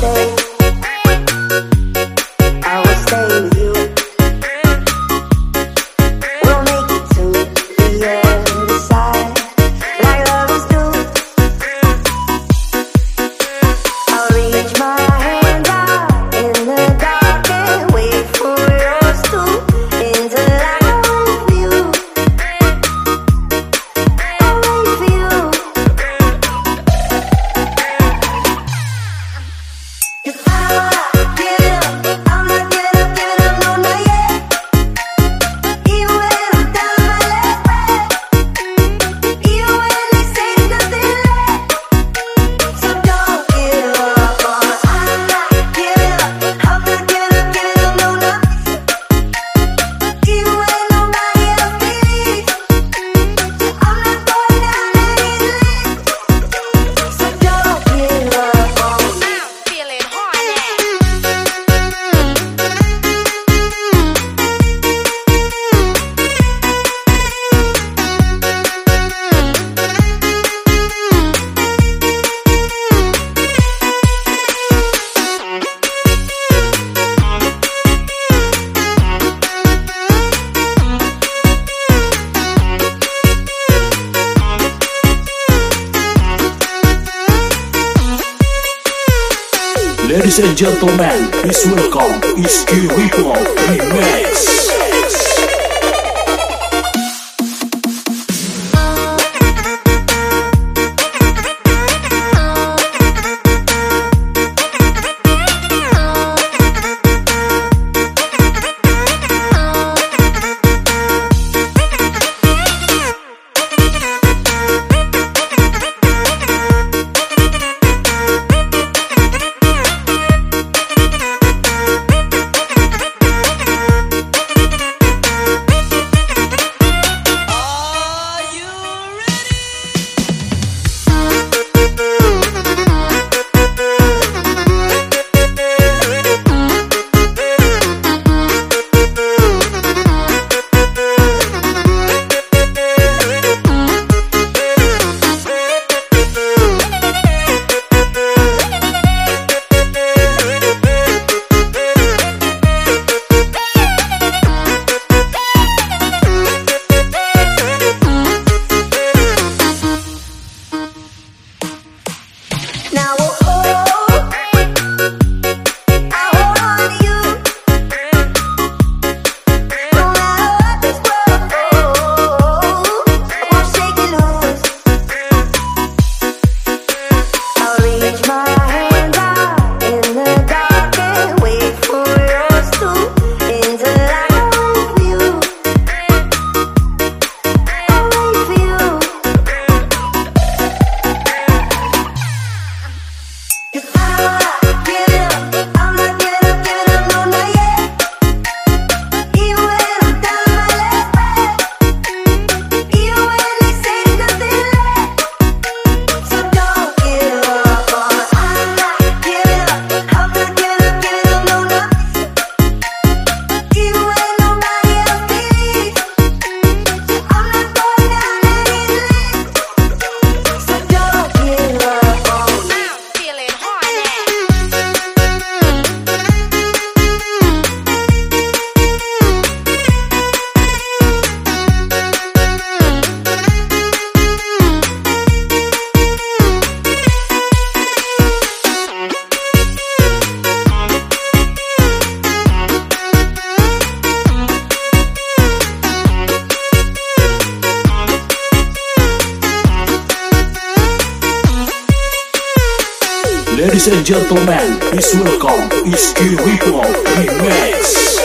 birthday. Ladies and gentlemen, please welcome Iski Ritual Remix. Ladies and gentlemen, please welcome Iski Ritual Remix.